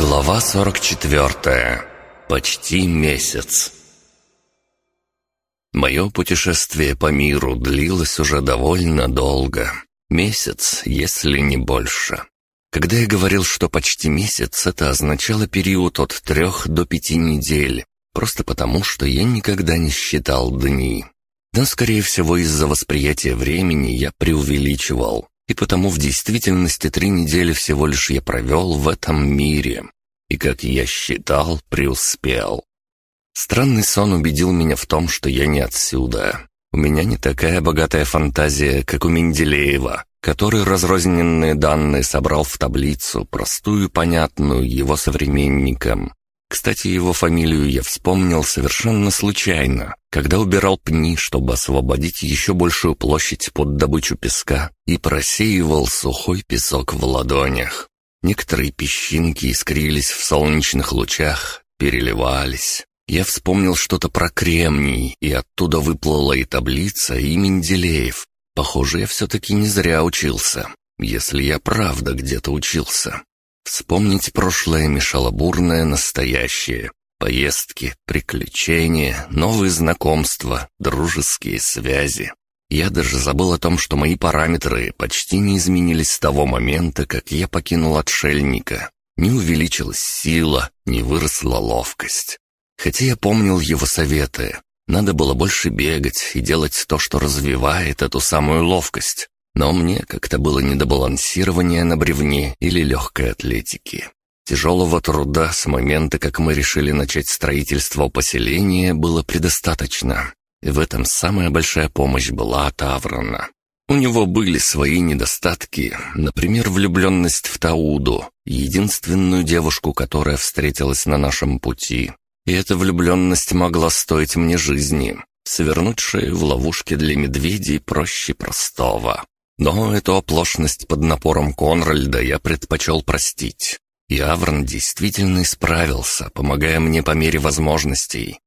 Глава 44. Почти месяц. Мое путешествие по миру длилось уже довольно долго. Месяц, если не больше. Когда я говорил, что почти месяц, это означало период от трех до пяти недель. Просто потому, что я никогда не считал дни. Но, скорее всего, из-за восприятия времени я преувеличивал и потому в действительности три недели всего лишь я провел в этом мире. И, как я считал, преуспел. Странный сон убедил меня в том, что я не отсюда. У меня не такая богатая фантазия, как у Менделеева, который разрозненные данные собрал в таблицу, простую, понятную его современникам. Кстати, его фамилию я вспомнил совершенно случайно, когда убирал пни, чтобы освободить еще большую площадь под добычу песка и просеивал сухой песок в ладонях. Некоторые песчинки искрились в солнечных лучах, переливались. Я вспомнил что-то про кремний, и оттуда выплыла и таблица, и Менделеев. Похоже, я все-таки не зря учился, если я правда где-то учился. Вспомнить прошлое мешало бурное настоящее. Поездки, приключения, новые знакомства, дружеские связи. Я даже забыл о том, что мои параметры почти не изменились с того момента, как я покинул отшельника. Не увеличилась сила, не выросла ловкость. Хотя я помнил его советы. Надо было больше бегать и делать то, что развивает эту самую ловкость. Но мне как-то было не на бревне или легкой атлетики. Тяжелого труда с момента, как мы решили начать строительство поселения, было предостаточно. И в этом самая большая помощь была от Аврона. У него были свои недостатки, например, влюбленность в Тауду, единственную девушку, которая встретилась на нашем пути. И эта влюбленность могла стоить мне жизни. Свернуть шею в ловушке для медведей проще простого. Но эту оплошность под напором Конральда я предпочел простить. И Аврон действительно исправился, помогая мне по мере возможностей.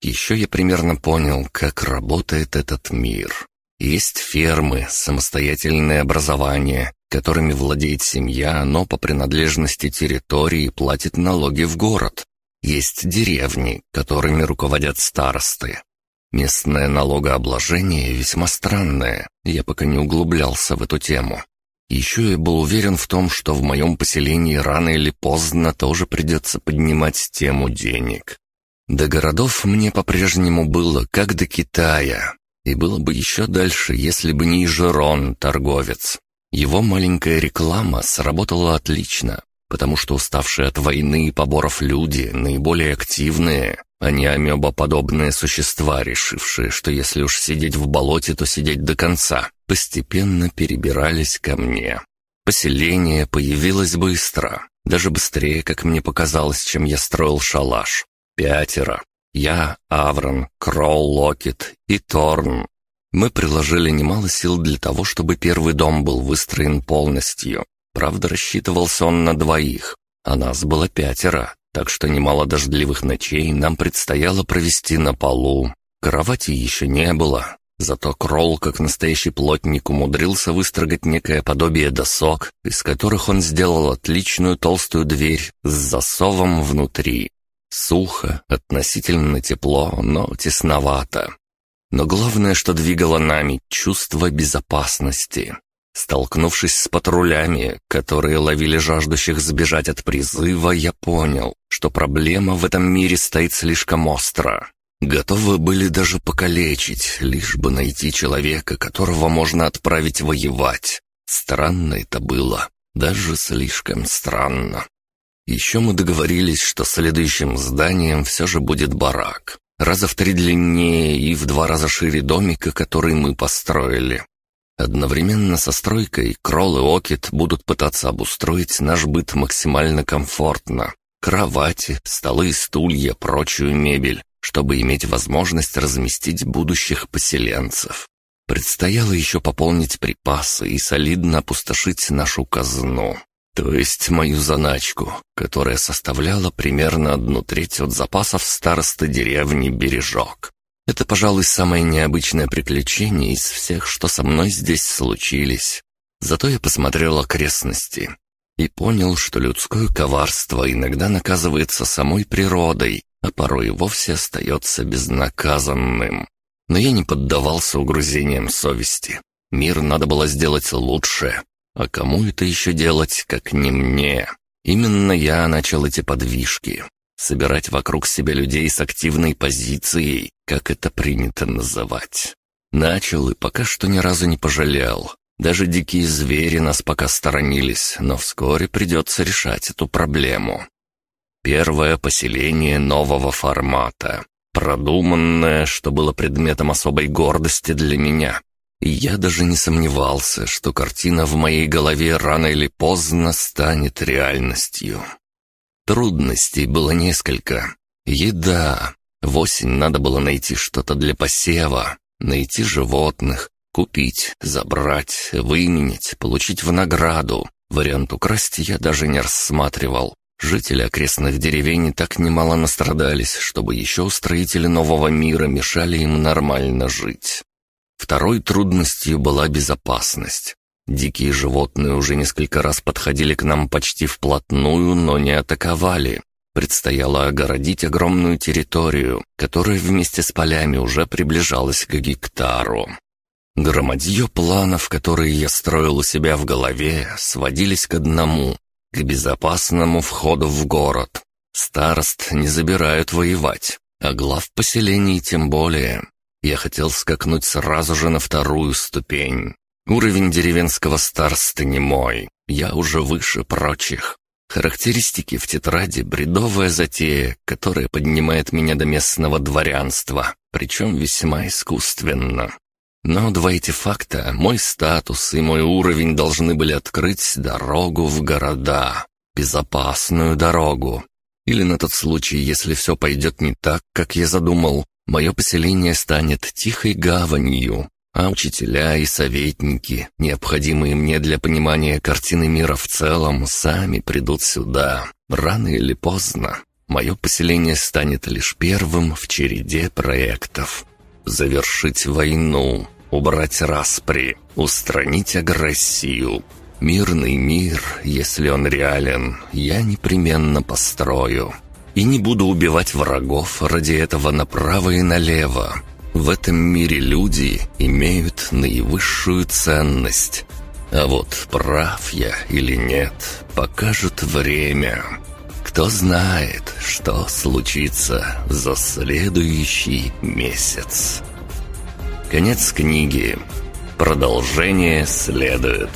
Еще я примерно понял, как работает этот мир. Есть фермы, самостоятельные образования, которыми владеет семья, но по принадлежности территории платит налоги в город. Есть деревни, которыми руководят старосты, Местное налогообложение весьма странное, я пока не углублялся в эту тему. Еще я был уверен в том, что в моем поселении рано или поздно тоже придется поднимать тему денег. До городов мне по-прежнему было как до Китая, и было бы еще дальше, если бы не Жерон, торговец. Его маленькая реклама сработала отлично, потому что уставшие от войны и поборов люди, наиболее активные, а не амебоподобные существа, решившие, что если уж сидеть в болоте, то сидеть до конца, постепенно перебирались ко мне. Поселение появилось быстро, даже быстрее, как мне показалось, чем я строил шалаш. Пятеро. Я, Аврон, Кролл Локет и Торн. Мы приложили немало сил для того, чтобы первый дом был выстроен полностью. Правда, рассчитывался он на двоих, а нас было пятеро, так что немало дождливых ночей нам предстояло провести на полу. Кровати еще не было, зато Кролл, как настоящий плотник, умудрился выстрогать некое подобие досок, из которых он сделал отличную толстую дверь с засовом внутри. Сухо, относительно тепло, но тесновато. Но главное, что двигало нами — чувство безопасности. Столкнувшись с патрулями, которые ловили жаждущих сбежать от призыва, я понял, что проблема в этом мире стоит слишком остро. Готовы были даже покалечить, лишь бы найти человека, которого можно отправить воевать. Странно это было, даже слишком странно. Еще мы договорились, что следующим зданием все же будет барак. Раза в три длиннее и в два раза шире домика, который мы построили. Одновременно со стройкой Кролл и Окет будут пытаться обустроить наш быт максимально комфортно. Кровати, столы, стулья, прочую мебель, чтобы иметь возможность разместить будущих поселенцев. Предстояло еще пополнить припасы и солидно опустошить нашу казну. То есть мою заначку, которая составляла примерно одну треть от запасов старосты деревни Бережок. Это, пожалуй, самое необычное приключение из всех, что со мной здесь случились. Зато я посмотрел окрестности. и понял, что людское коварство иногда наказывается самой природой, а порой и вовсе остается безнаказанным. Но я не поддавался угрызениям совести. Мир надо было сделать лучше. А кому это еще делать, как не мне? Именно я начал эти подвижки. Собирать вокруг себя людей с активной позицией, как это принято называть. Начал и пока что ни разу не пожалел. Даже дикие звери нас пока сторонились, но вскоре придется решать эту проблему. Первое поселение нового формата. Продуманное, что было предметом особой гордости для меня. И я даже не сомневался, что картина в моей голове рано или поздно станет реальностью. Трудностей было несколько. Еда. В осень надо было найти что-то для посева, найти животных, Купить, забрать, выменить, получить в награду. Вариант украсть я даже не рассматривал. Жители окрестных деревень так немало настрадались, чтобы еще устроители нового мира мешали им нормально жить. Второй трудностью была безопасность. Дикие животные уже несколько раз подходили к нам почти вплотную, но не атаковали. Предстояло огородить огромную территорию, которая вместе с полями уже приближалась к гектару. Громадье планов, которые я строил у себя в голове, сводились к одному — к безопасному входу в город. Старост не забирают воевать, а глав поселений тем более. Я хотел скакнуть сразу же на вторую ступень. Уровень деревенского староста не мой, я уже выше прочих. Характеристики в тетради — бредовая затея, которая поднимает меня до местного дворянства, причем весьма искусственно. Но два эти факта, мой статус и мой уровень должны были открыть дорогу в города. Безопасную дорогу. Или на тот случай, если все пойдет не так, как я задумал, мое поселение станет тихой гаванью, а учителя и советники, необходимые мне для понимания картины мира в целом, сами придут сюда. Рано или поздно мое поселение станет лишь первым в череде проектов. Завершить войну, убрать распри, устранить агрессию. Мирный мир, если он реален, я непременно построю. И не буду убивать врагов ради этого направо и налево. В этом мире люди имеют наивысшую ценность. А вот прав я или нет, покажет время. Кто знает, что случится за следующий месяц. Конец книги. Продолжение следует.